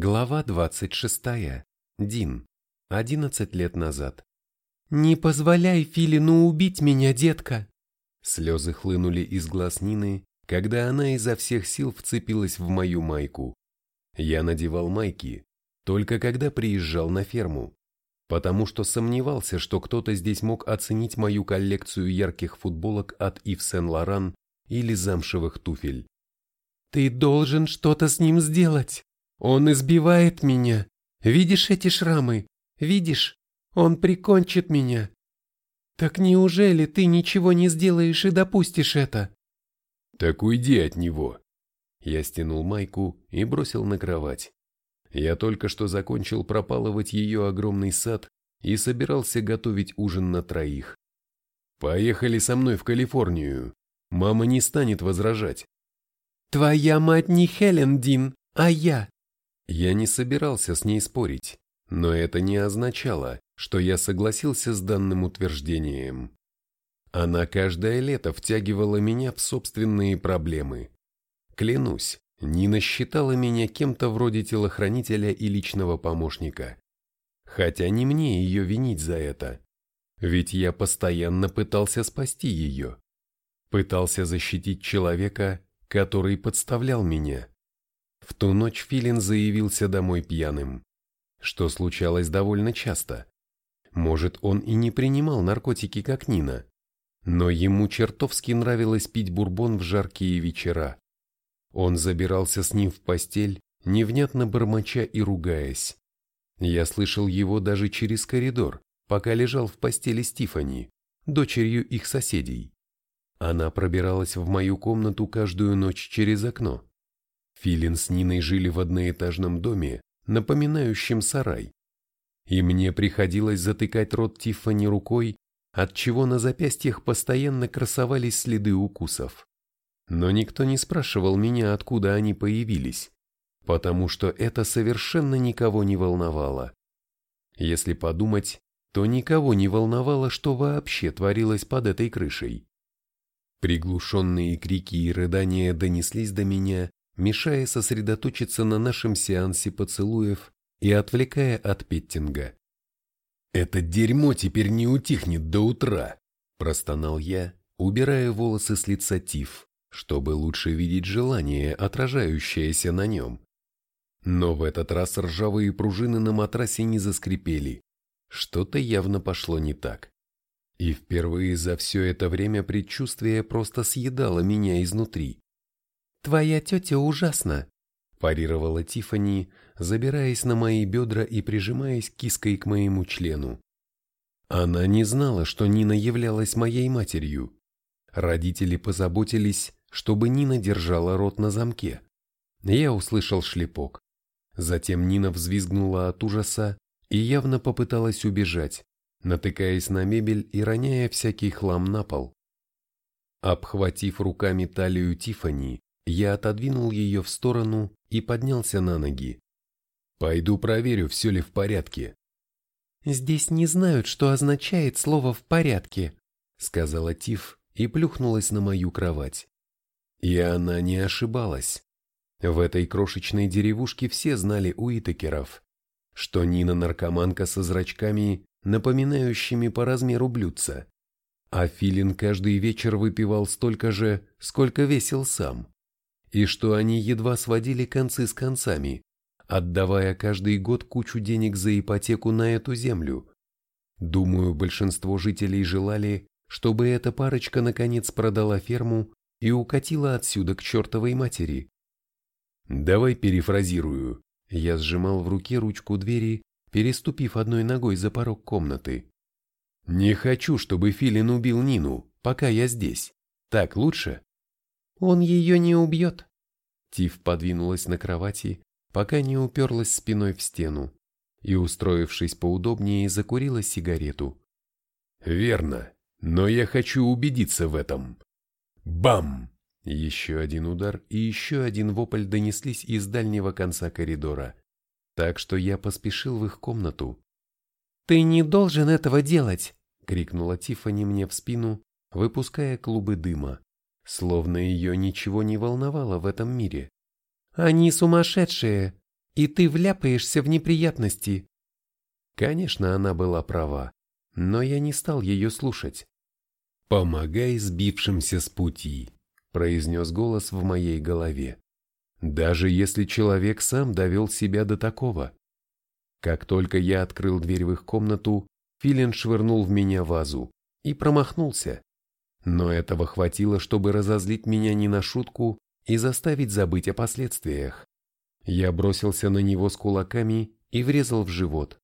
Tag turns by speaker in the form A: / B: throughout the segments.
A: Глава 26. Дин. 11 лет назад.
B: «Не позволяй Филину убить меня, детка!»
A: Слезы хлынули из глаз Нины, когда она изо всех сил вцепилась в мою майку. Я надевал майки, только когда приезжал на ферму, потому что сомневался, что кто-то здесь мог оценить мою коллекцию ярких футболок от Ив Сен-Лоран или замшевых туфель.
B: «Ты должен что-то с ним сделать!» Он избивает меня. Видишь эти шрамы? Видишь? Он прикончит меня. Так неужели ты ничего не сделаешь и допустишь это?
A: Так уйди от него. Я стянул майку и бросил на кровать. Я только что закончил пропалывать ее огромный сад и собирался готовить ужин на троих. Поехали со мной в Калифорнию. Мама не станет возражать.
B: Твоя мать не Хелен Дин, а я.
A: Я не собирался с ней спорить, но это не означало, что я согласился с данным утверждением. Она каждое лето втягивала меня в собственные проблемы. Клянусь, Нина считала меня кем-то вроде телохранителя и личного помощника. Хотя не мне ее винить за это. Ведь я постоянно пытался спасти ее. Пытался защитить человека, который подставлял меня. В ту ночь Филин заявился домой пьяным, что случалось довольно часто. Может, он и не принимал наркотики, как Нина, но ему чертовски нравилось пить бурбон в жаркие вечера. Он забирался с ним в постель, невнятно бормоча и ругаясь. Я слышал его даже через коридор, пока лежал в постели с дочерью их соседей. Она пробиралась в мою комнату каждую ночь через окно. Филин с Ниной жили в одноэтажном доме, напоминающем сарай. И мне приходилось затыкать рот Тиффани рукой, от чего на запястьях постоянно красовались следы укусов. Но никто не спрашивал меня, откуда они появились, потому что это совершенно никого не волновало. Если подумать, то никого не волновало, что вообще творилось под этой крышей. Приглушенные крики и рыдания донеслись до меня, мешая сосредоточиться на нашем сеансе поцелуев и отвлекая от петтинга. «Это дерьмо теперь не утихнет до утра», – простонал я, убирая волосы с лица Тиф, чтобы лучше видеть желание, отражающееся на нем. Но в этот раз ржавые пружины на матрасе не заскрипели. Что-то явно пошло не так. И впервые за все это время предчувствие просто съедало меня изнутри.
B: «Твоя тетя ужасна», – парировала Тифани, забираясь на мои бедра и прижимаясь киской к моему члену.
A: Она не знала, что Нина являлась моей матерью. Родители позаботились, чтобы Нина держала рот на замке. Я услышал шлепок. Затем Нина взвизгнула от ужаса и явно попыталась убежать, натыкаясь на мебель и роняя всякий хлам на пол. Обхватив руками талию Тифани, я отодвинул ее в сторону и поднялся на ноги. «Пойду проверю, все ли в порядке».
B: «Здесь не знают, что означает слово «в порядке», —
A: сказала Тиф и плюхнулась на мою кровать. И она не ошибалась. В этой крошечной деревушке все знали Уитакеров, что Нина наркоманка со зрачками, напоминающими по размеру блюдца, а Филин каждый вечер выпивал столько же, сколько весил сам и что они едва сводили концы с концами, отдавая каждый год кучу денег за ипотеку на эту землю. Думаю, большинство жителей желали, чтобы эта парочка наконец продала ферму и укатила отсюда к чертовой матери. Давай перефразирую. Я сжимал в руке ручку двери, переступив одной ногой за порог комнаты. Не хочу, чтобы Филин убил Нину, пока я здесь. Так лучше?
B: Он ее не убьет.
A: Тиф подвинулась на кровати, пока не уперлась спиной в стену и, устроившись поудобнее, закурила сигарету. «Верно, но я хочу убедиться в этом». Бам! Еще один удар и еще один вопль донеслись из дальнего конца коридора, так что я поспешил в их комнату.
B: «Ты не должен этого делать!»
A: — крикнула Тиффани мне в спину, выпуская клубы дыма словно ее ничего не волновало в этом мире.
B: «Они сумасшедшие! и ты вляпаешься в неприятности.
A: Конечно, она была права, но я не стал ее слушать. «Помогай сбившимся с пути», — произнес голос в моей голове. «Даже если человек сам довел себя до такого». Как только я открыл дверь в их комнату, Филин швырнул в меня вазу и промахнулся. Но этого хватило, чтобы разозлить меня не на шутку и заставить забыть о последствиях. Я бросился на него с кулаками и врезал в живот.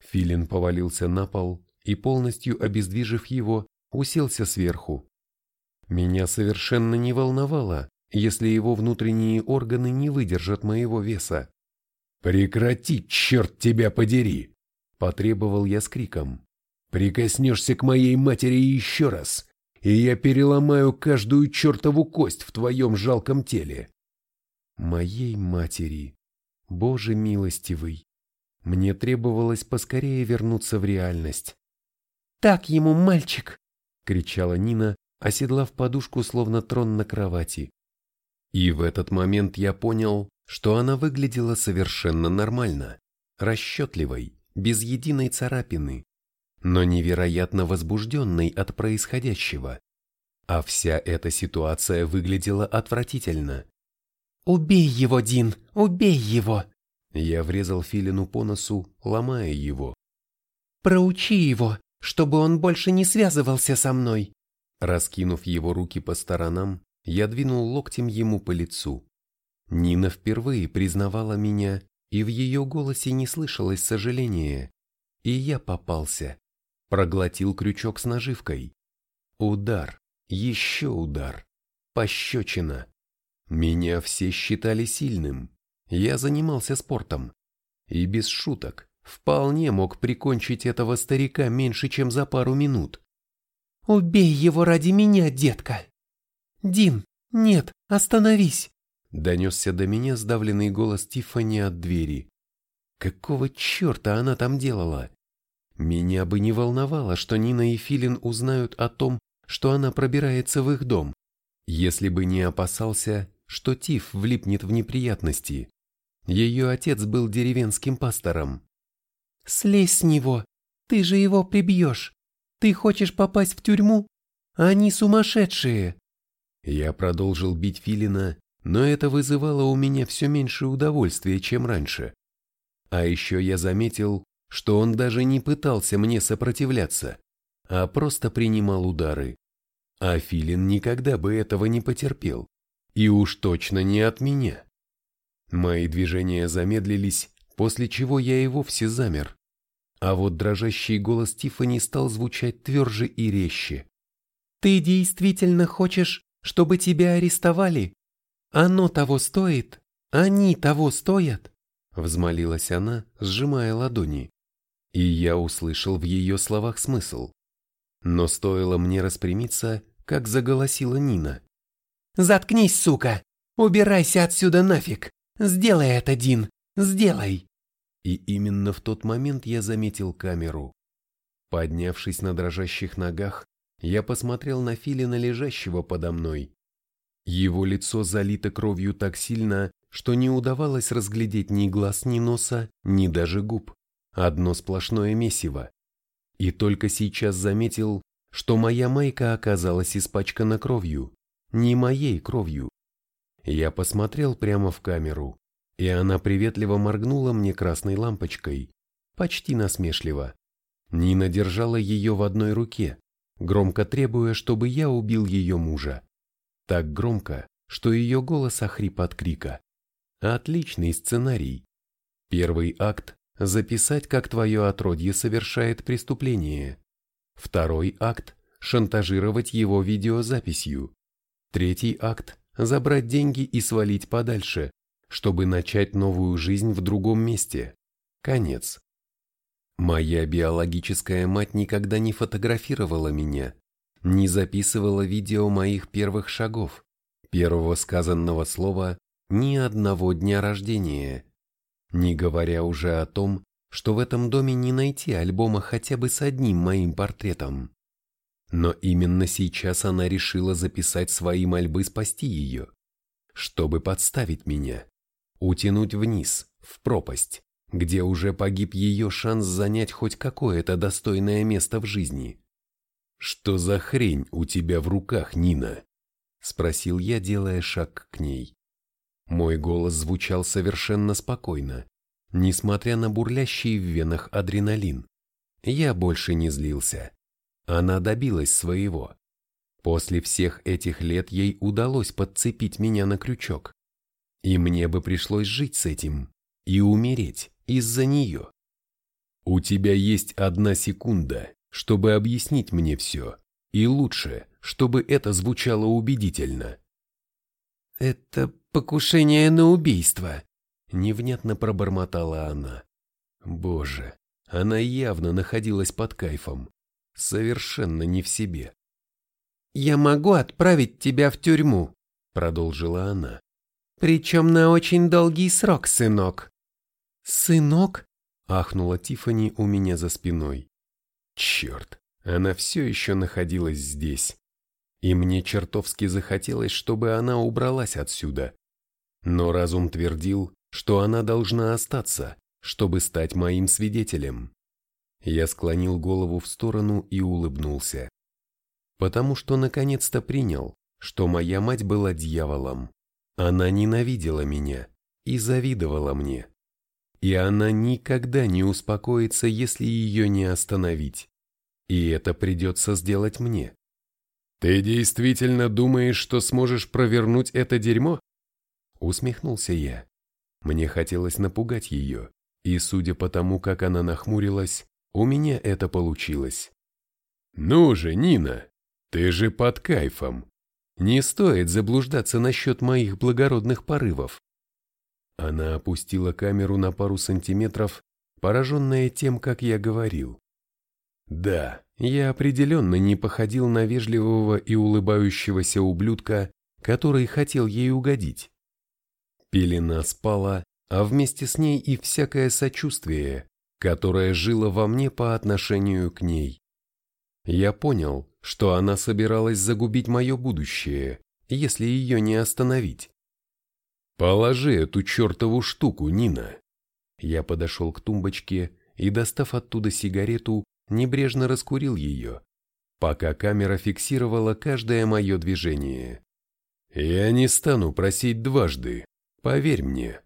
A: Филин повалился на пол и, полностью обездвижив его, уселся сверху. Меня совершенно не волновало, если его внутренние органы не выдержат моего веса. «Прекрати, черт тебя подери!» – потребовал я с криком. «Прикоснешься к моей матери еще раз, и я переломаю каждую чертову кость в твоем жалком теле». Моей матери, Боже милостивый, мне требовалось поскорее вернуться в реальность.
B: «Так ему, мальчик!»
A: — кричала Нина, оседлав подушку, словно трон на кровати. И в этот момент я понял, что она выглядела совершенно нормально, расчетливой, без единой царапины, но невероятно возбужденной от происходящего. А вся эта ситуация выглядела отвратительно.
B: «Убей его, Дин, убей его!»
A: Я врезал Филину по носу, ломая его.
B: «Проучи его, чтобы он больше не связывался со мной!»
A: Раскинув его руки по сторонам, я двинул локтем ему по лицу. Нина впервые признавала меня, и в ее голосе не слышалось сожаления. И я попался. Проглотил крючок с наживкой. Удар, еще удар, пощечина. Меня все считали сильным, я занимался спортом. И без шуток, вполне мог прикончить этого старика меньше, чем за пару минут.
B: «Убей его ради меня, детка!» «Дин, нет, остановись!»
A: Донесся до меня сдавленный голос Тиффани от двери. Какого черта она там делала? Меня бы не волновало, что Нина и Филин узнают о том, что она пробирается в их дом, если бы не опасался, что Тиф влипнет в неприятности. Ее отец был деревенским пастором.
B: «Слезь с него! Ты же его прибьешь! Ты хочешь попасть в тюрьму? Они сумасшедшие!»
A: Я продолжил бить Филина, но это вызывало у меня все меньше удовольствия, чем раньше. А еще я заметил, что он даже не пытался мне сопротивляться, а просто принимал удары. А Филин никогда бы этого не потерпел. И уж точно не от меня. Мои движения замедлились, после чего я и вовсе замер. А вот дрожащий голос Тиффани стал звучать тверже и резче.
B: «Ты действительно хочешь, чтобы тебя арестовали? Оно того стоит? Они того стоят?»
A: Взмолилась она, сжимая ладони. И я услышал в ее словах смысл. Но стоило мне распрямиться, как заголосила Нина.
B: «Заткнись, сука! Убирайся отсюда нафиг! Сделай это, Дин! Сделай!»
A: И именно в тот момент я заметил камеру. Поднявшись на дрожащих ногах, я посмотрел на Филина, лежащего подо мной. Его лицо залито кровью так сильно, что не удавалось разглядеть ни глаз, ни носа, ни даже губ. Одно сплошное месиво. И только сейчас заметил, что моя майка оказалась испачкана кровью. Не моей кровью. Я посмотрел прямо в камеру, и она приветливо моргнула мне красной лампочкой, почти насмешливо. Нина держала ее в одной руке, громко требуя, чтобы я убил ее мужа. Так громко, что ее голос охрип от крика. Отличный сценарий. Первый акт – записать, как твое отродье совершает преступление. Второй акт – шантажировать его видеозаписью. Третий акт забрать деньги и свалить подальше, чтобы начать новую жизнь в другом месте. Конец. Моя биологическая мать никогда не фотографировала меня, не записывала видео моих первых шагов, первого сказанного слова, ни одного дня рождения. Не говоря уже о том, что в этом доме не найти альбома хотя бы с одним моим портретом. Но именно сейчас она решила записать свои мольбы спасти ее, чтобы подставить меня. утянуть вниз, в пропасть, где уже погиб ее шанс занять хоть какое-то достойное место в жизни. «Что за хрень у тебя в руках, Нина?» — спросил я, делая шаг к ней. Мой голос звучал совершенно спокойно, несмотря на бурлящий в венах адреналин. Я больше не злился. Она добилась своего. После всех этих лет ей удалось подцепить меня на крючок. И мне бы пришлось жить с этим и умереть из-за нее. У тебя есть одна секунда, чтобы объяснить мне все, и лучше, чтобы это звучало убедительно.
B: «Это покушение на убийство», —
A: невнятно пробормотала она. Боже, она явно находилась под кайфом, совершенно не в себе.
B: «Я могу отправить тебя в тюрьму», — продолжила она. «Причем на очень долгий срок, сынок».
A: «Сынок?» — ахнула Тифани у меня за спиной. Черт, она все еще находилась здесь. И мне чертовски захотелось, чтобы она убралась отсюда. Но разум твердил, что она должна остаться, чтобы стать моим свидетелем. Я склонил голову в сторону и улыбнулся. Потому что наконец-то принял, что моя мать была дьяволом. Она ненавидела меня и завидовала мне и она никогда не успокоится, если ее не остановить. И это придется сделать мне. «Ты действительно думаешь, что сможешь провернуть это дерьмо?» Усмехнулся я. Мне хотелось напугать ее, и судя по тому, как она нахмурилась, у меня это получилось. «Ну же, Нина, ты же под кайфом. Не стоит заблуждаться насчет моих благородных порывов. Она опустила камеру на пару сантиметров, пораженная тем, как я говорил. Да, я определенно не походил на вежливого и улыбающегося ублюдка, который хотел ей угодить. Пелена спала, а вместе с ней и всякое сочувствие, которое жило во мне по отношению к ней. Я понял, что она собиралась загубить мое будущее, если ее не остановить. «Положи эту чертову штуку, Нина!» Я подошел к тумбочке и, достав оттуда сигарету, небрежно раскурил ее, пока камера фиксировала каждое мое движение. «Я не стану просить дважды, поверь мне.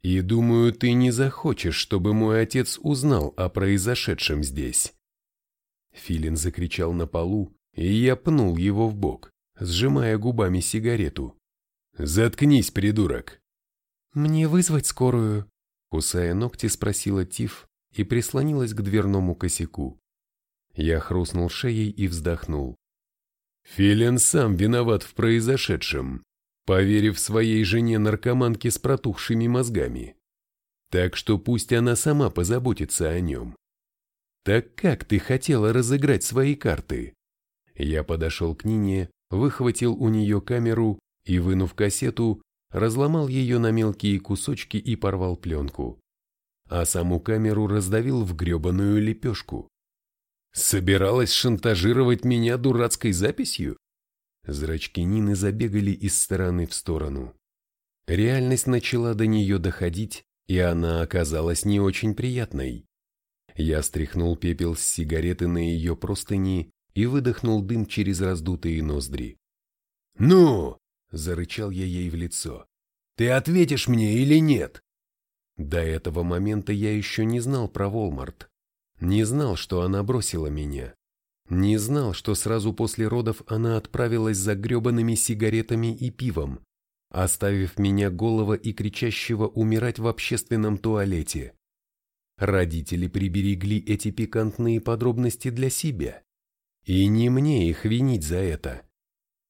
A: И думаю, ты не захочешь, чтобы мой отец узнал о произошедшем здесь». Филин закричал на полу, и я пнул его в бок, сжимая губами сигарету. «Заткнись, придурок!»
B: «Мне вызвать скорую?»
A: Кусая ногти, спросила Тиф и прислонилась к дверному косяку. Я хрустнул шеей и вздохнул. Филин сам виноват в произошедшем, поверив своей жене-наркоманке с протухшими мозгами. Так что пусть она сама позаботится о нем. Так как ты хотела разыграть свои карты? Я подошел к Нине, выхватил у нее камеру и, вынув кассету, разломал ее на мелкие кусочки и порвал пленку. А саму камеру раздавил в гребаную лепешку. Собиралась шантажировать меня дурацкой записью? Зрачки Нины забегали из стороны в сторону. Реальность начала до нее доходить, и она оказалась не очень приятной. Я стряхнул пепел с сигареты на ее простыни и выдохнул дым через раздутые ноздри. «Ну, Зарычал я ей в лицо. «Ты ответишь мне или нет?» До этого момента я еще не знал про Волмарт. Не знал, что она бросила меня. Не знал, что сразу после родов она отправилась за гребаными сигаретами и пивом, оставив меня голого и кричащего умирать в общественном туалете. Родители приберегли эти пикантные подробности для себя. И не мне их винить за это.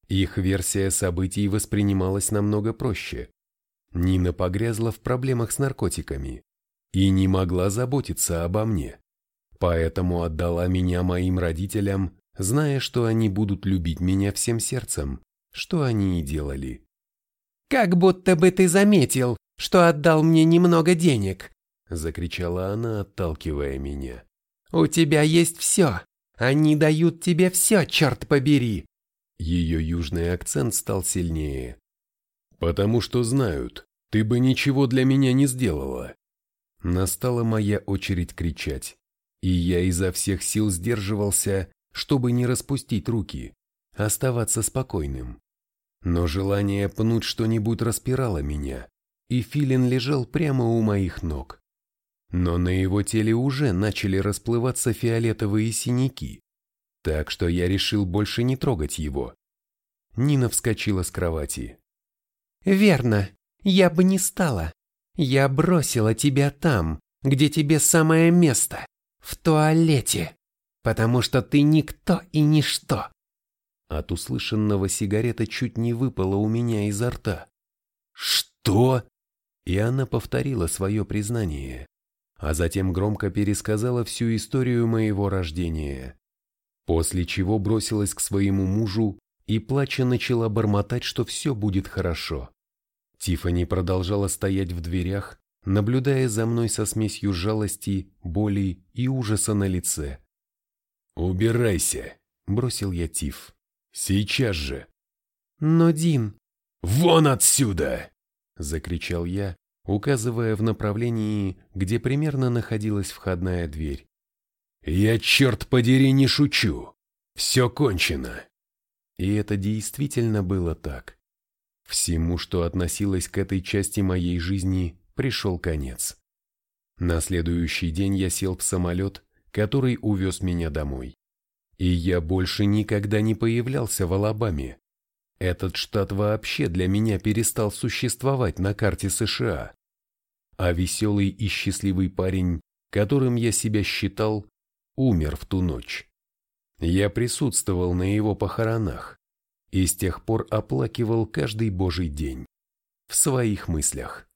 A: Их версия событий воспринималась намного проще. Нина погрязла в проблемах с наркотиками и не могла заботиться обо мне. Поэтому отдала меня моим родителям, зная, что они будут любить меня всем сердцем, что они и делали.
B: «Как будто бы ты заметил, что отдал мне немного денег!»
A: закричала она, отталкивая меня.
B: «У тебя есть все! Они дают тебе все, черт побери!
A: Ее южный акцент стал сильнее. «Потому что знают, ты бы ничего для меня не сделала. Настала моя очередь кричать, и я изо всех сил сдерживался, чтобы не распустить руки, оставаться спокойным. Но желание пнуть что-нибудь распирало меня, и Филин лежал прямо у моих ног. Но на его теле уже начали расплываться фиолетовые синяки, так что я решил больше не трогать его. Нина вскочила с кровати.
B: «Верно, я бы не стала. Я бросила тебя там, где тебе самое место, в туалете, потому что ты никто и ничто.
A: От услышанного сигарета чуть не выпала у меня изо рта. «Что?» И она повторила свое признание, а затем громко пересказала всю историю моего рождения. После чего бросилась к своему мужу и плача начала бормотать, что все будет хорошо. Тифани продолжала стоять в дверях, наблюдая за мной со смесью жалости, боли и ужаса на лице. «Убирайся!» – бросил я Тиф. «Сейчас же!»
B: «Но, Дин...»
A: «Вон отсюда!» – закричал я, указывая в направлении, где примерно находилась входная дверь. «Я, черт подери, не шучу! Все кончено!» И это действительно было так. Всему, что относилось к этой части моей жизни, пришел конец. На следующий день я сел в самолет, который увез меня домой. И я больше никогда не появлялся в Алабаме. Этот штат вообще для меня перестал существовать на карте США. А веселый и счастливый парень, которым я себя считал, умер в ту ночь. Я присутствовал на его похоронах и с тех пор оплакивал каждый божий день в своих мыслях.